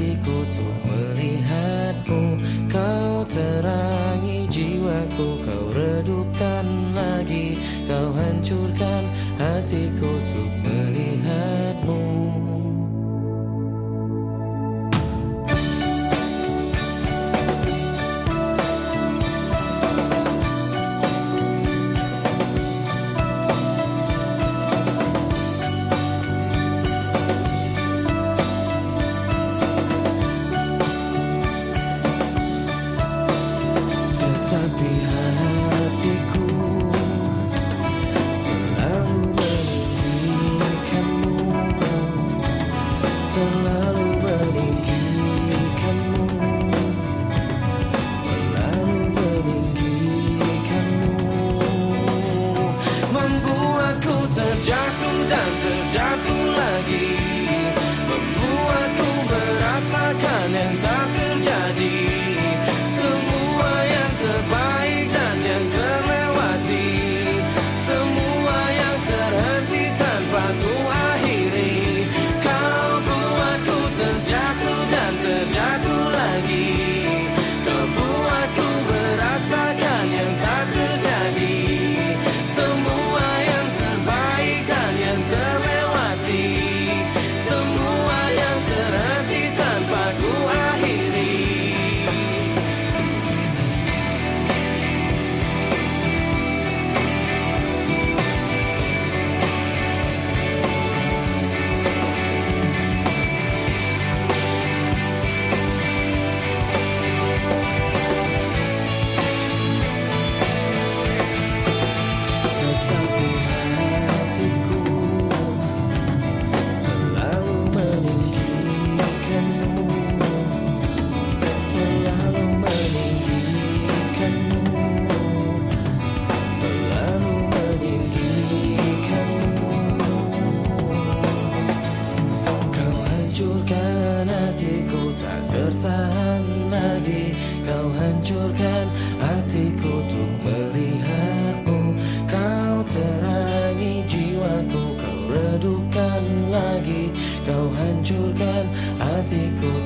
hatiku untuk melihatmu. Kau terangi jiwaku Kau redupkan lagi. Kau hancurkan 看见他 bertahan lagi. Kau hancurkan hatiku untuk melihatmu. Kau terangi jiwaku Kau redupkan lagi. Kau hancurkan hatiku